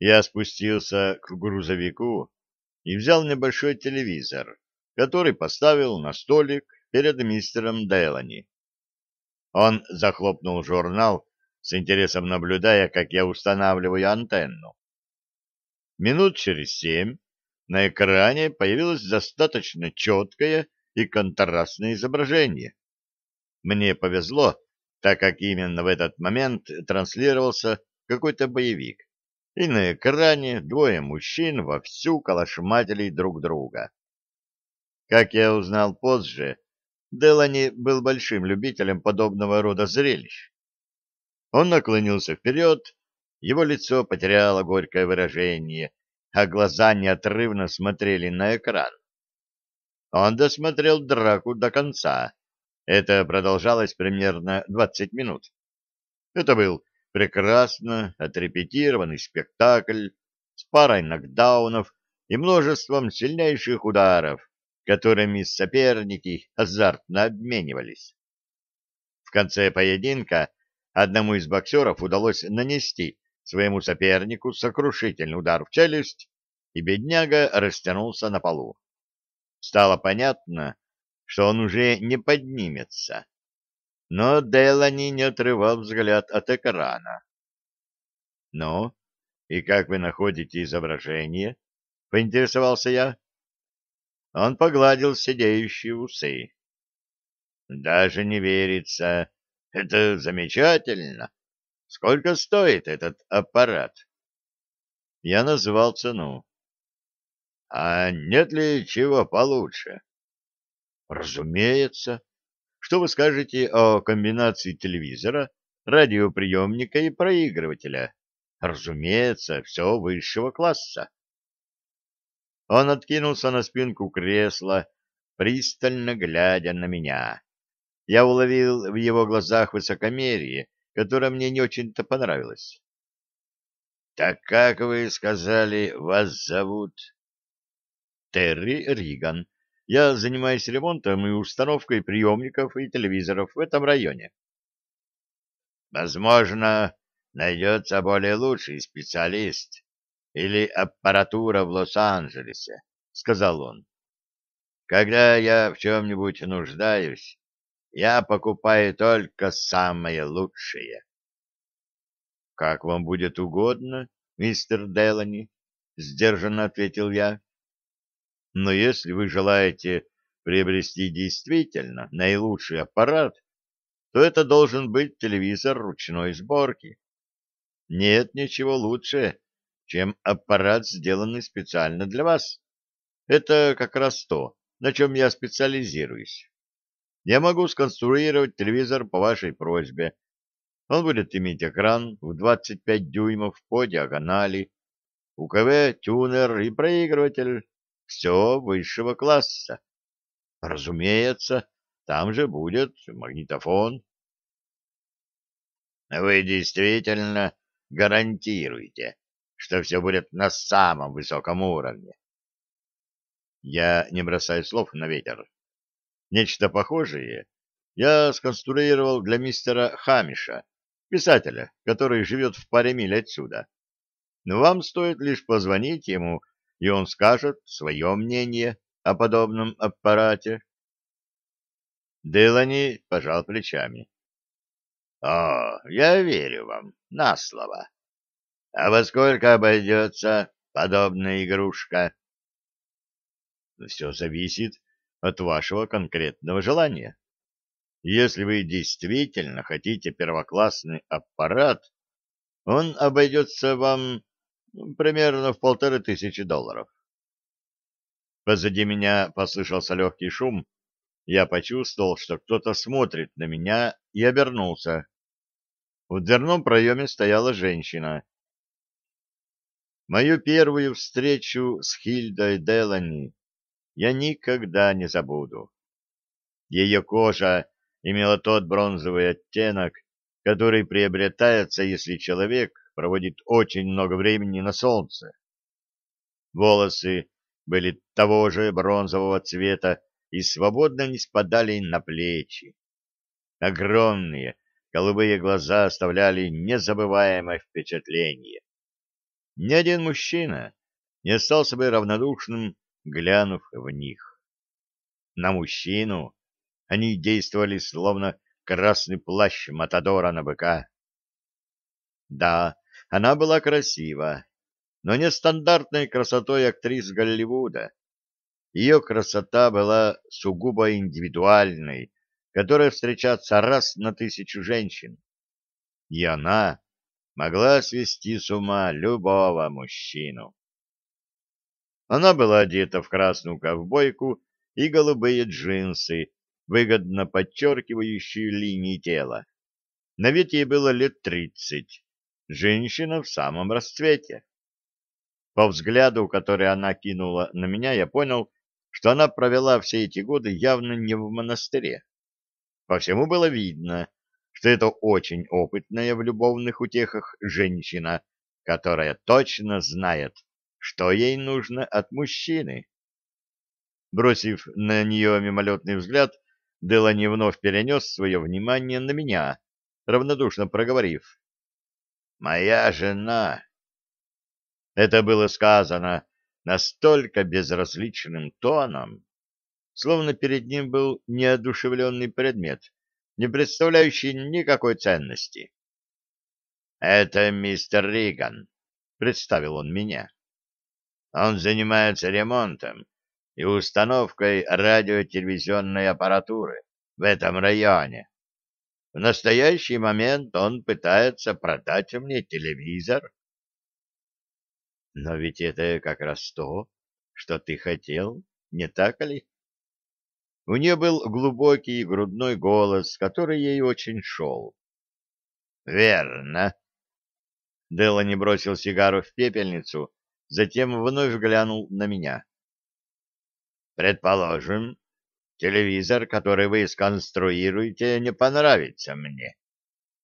Я спустился к грузовику и взял небольшой телевизор, который поставил на столик перед мистером Делани. Он захлопнул журнал, с интересом наблюдая, как я устанавливаю антенну. Минут через семь на экране появилось достаточно четкое и контрастное изображение. Мне повезло, так как именно в этот момент транслировался какой-то боевик, и на экране двое мужчин вовсю калашматили друг друга. Как я узнал позже, Делани был большим любителем подобного рода зрелищ. Он наклонился вперед, его лицо потеряло горькое выражение, а глаза неотрывно смотрели на экран. Он досмотрел драку до конца. Это продолжалось примерно 20 минут. Это был прекрасно отрепетированный спектакль с парой нокдаунов и множеством сильнейших ударов, которыми соперники азартно обменивались. В конце поединка одному из боксеров удалось нанести своему сопернику сокрушительный удар в челюсть, и бедняга растянулся на полу. Стало понятно, что он уже не поднимется. Но Делани не отрывал взгляд от экрана. — Ну, и как вы находите изображение? — поинтересовался я. Он погладил сидеющие усы. Даже не верится. Это замечательно. Сколько стоит этот аппарат? Я назвал цену. А нет ли чего получше? Разумеется. Что вы скажете о комбинации телевизора, радиоприемника и проигрывателя? Разумеется, все высшего класса. Он откинулся на спинку кресла, пристально глядя на меня. Я уловил в его глазах высокомерие, которое мне не очень-то понравилось. — Так как вы сказали, вас зовут? — Терри Риган. Я занимаюсь ремонтом и установкой приемников и телевизоров в этом районе. — Возможно, найдется более лучший специалист или аппаратура в Лос-Анджелесе, — сказал он. — Когда я в чем-нибудь нуждаюсь, я покупаю только самое лучшее. — Как вам будет угодно, мистер Делани, — сдержанно ответил я. — Но если вы желаете приобрести действительно наилучший аппарат, то это должен быть телевизор ручной сборки. Нет ничего лучше, чем аппарат, сделанный специально для вас. Это как раз то, на чем я специализируюсь. Я могу сконструировать телевизор по вашей просьбе. Он будет иметь экран в 25 дюймов по диагонали, УКВ, тюнер и проигрыватель. Все высшего класса. Разумеется, там же будет магнитофон. Вы действительно гарантируете, что все будет на самом высоком уровне. Я не бросаю слов на ветер. Нечто похожее я сконструировал для мистера Хамиша, писателя, который живет в паре миль отсюда. Но вам стоит лишь позвонить ему, и он скажет свое мнение о подобном аппарате. Делани пожал плечами. — О, я верю вам, на слово. А во сколько обойдется подобная игрушка? Все зависит от вашего конкретного желания. Если вы действительно хотите первоклассный аппарат, он обойдется вам примерно в полторы тысячи долларов. Позади меня послышался легкий шум. Я почувствовал, что кто-то смотрит на меня и обернулся. В дверном проеме стояла женщина. Мою первую встречу с Хильдой Делани я никогда не забуду. Ее кожа имела тот бронзовый оттенок, который приобретается, если человек проводит очень много времени на солнце. Волосы были того же бронзового цвета и свободно не спадали на плечи. Огромные голубые глаза оставляли незабываемое впечатление. ни один мужчина не остался бы равнодушным, глянув в них. На мужчину они действовали словно красный плащ Матадора на быка. Да, она была красива, но не стандартной красотой актрис Голливуда. Ее красота была сугубо индивидуальной, которая встречается раз на тысячу женщин. И она могла свести с ума любого мужчину. Она была одета в красную ковбойку и голубые джинсы, выгодно подчеркивающие линии тела. На вид ей было лет тридцать. Женщина в самом расцвете. По взгляду, который она кинула на меня, я понял, что она провела все эти годы явно не в монастыре. По всему было видно, что это очень опытная в любовных утехах женщина, которая точно знает, что ей нужно от мужчины. Бросив на нее мимолетный взгляд, Делани вновь перенес свое внимание на меня, равнодушно проговорив. «Моя жена!» Это было сказано настолько безразличным тоном, словно перед ним был неодушевленный предмет, не представляющий никакой ценности. «Это мистер Риган», — представил он меня. «Он занимается ремонтом и установкой радиотелевизионной аппаратуры в этом районе. В настоящий момент он пытается продать мне телевизор». «Но ведь это как раз то, что ты хотел, не так ли?» У нее был глубокий грудной голос, который ей очень шел. «Верно». Делани бросил сигару в пепельницу, затем вновь глянул на меня. «Предположим, телевизор, который вы сконструируете, не понравится мне.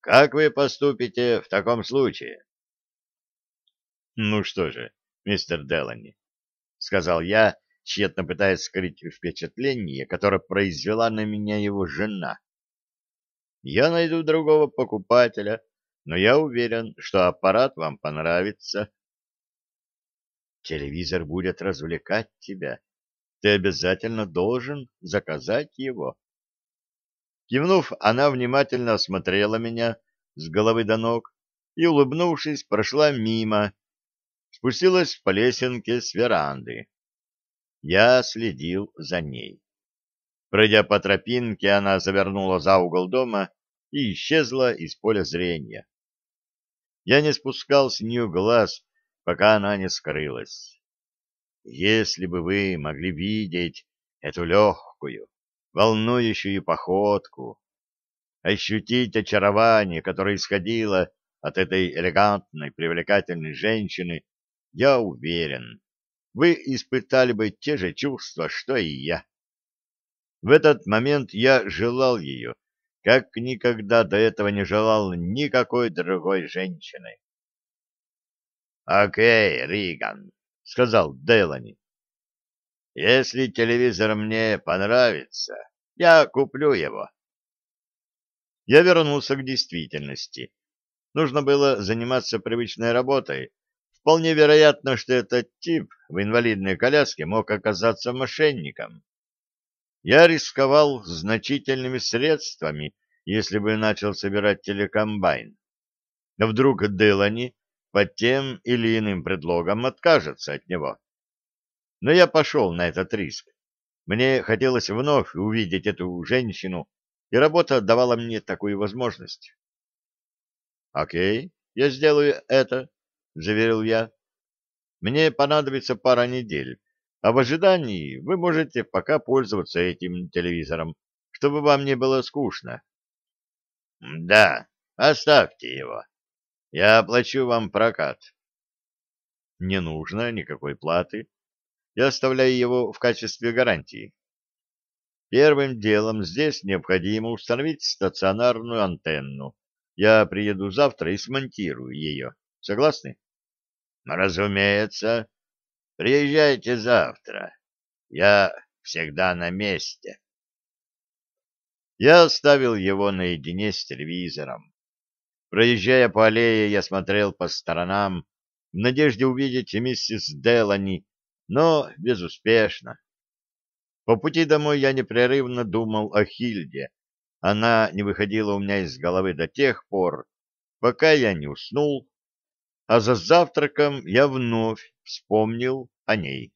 Как вы поступите в таком случае?» «Ну что же, мистер Делани», — сказал я, тщетно пытаясь скрыть впечатление, которое произвела на меня его жена. Я найду другого покупателя, но я уверен, что аппарат вам понравится. Телевизор будет развлекать тебя. Ты обязательно должен заказать его. Кивнув, она внимательно осмотрела меня с головы до ног и, улыбнувшись, прошла мимо, спустилась по лесенке с веранды. Я следил за ней. Пройдя по тропинке, она завернула за угол дома и исчезла из поля зрения. Я не спускал с нее глаз, пока она не скрылась. Если бы вы могли видеть эту легкую, волнующую походку, ощутить очарование, которое исходило от этой элегантной, привлекательной женщины, я уверен, вы испытали бы те же чувства, что и я. В этот момент я желал ее, как никогда до этого не желал никакой другой женщины. «Окей, Риган», — сказал Делани. «Если телевизор мне понравится, я куплю его». Я вернулся к действительности. Нужно было заниматься привычной работой, Вполне вероятно, что этот тип в инвалидной коляске мог оказаться мошенником. Я рисковал значительными средствами, если бы начал собирать телекомбайн. Вдруг Делани под тем или иным предлогом откажется от него. Но я пошел на этот риск. Мне хотелось вновь увидеть эту женщину, и работа давала мне такую возможность. Окей, я сделаю это, заверил я. Мне понадобится пара недель, а в ожидании вы можете пока пользоваться этим телевизором, чтобы вам не было скучно. Да, оставьте его. Я оплачу вам прокат. Не нужно никакой платы. Я оставляю его в качестве гарантии. Первым делом здесь необходимо установить стационарную антенну. Я приеду завтра и смонтирую ее. Согласны? Разумеется. Приезжайте завтра. Я всегда на месте. Я оставил его наедине с телевизором. Проезжая по аллее, я смотрел по сторонам, в надежде увидеть миссис Делани, но безуспешно. По пути домой я непрерывно думал о Хильде. Она не выходила у меня из головы до тех пор, пока я не уснул, а за завтраком я вновь вспомнил о ней.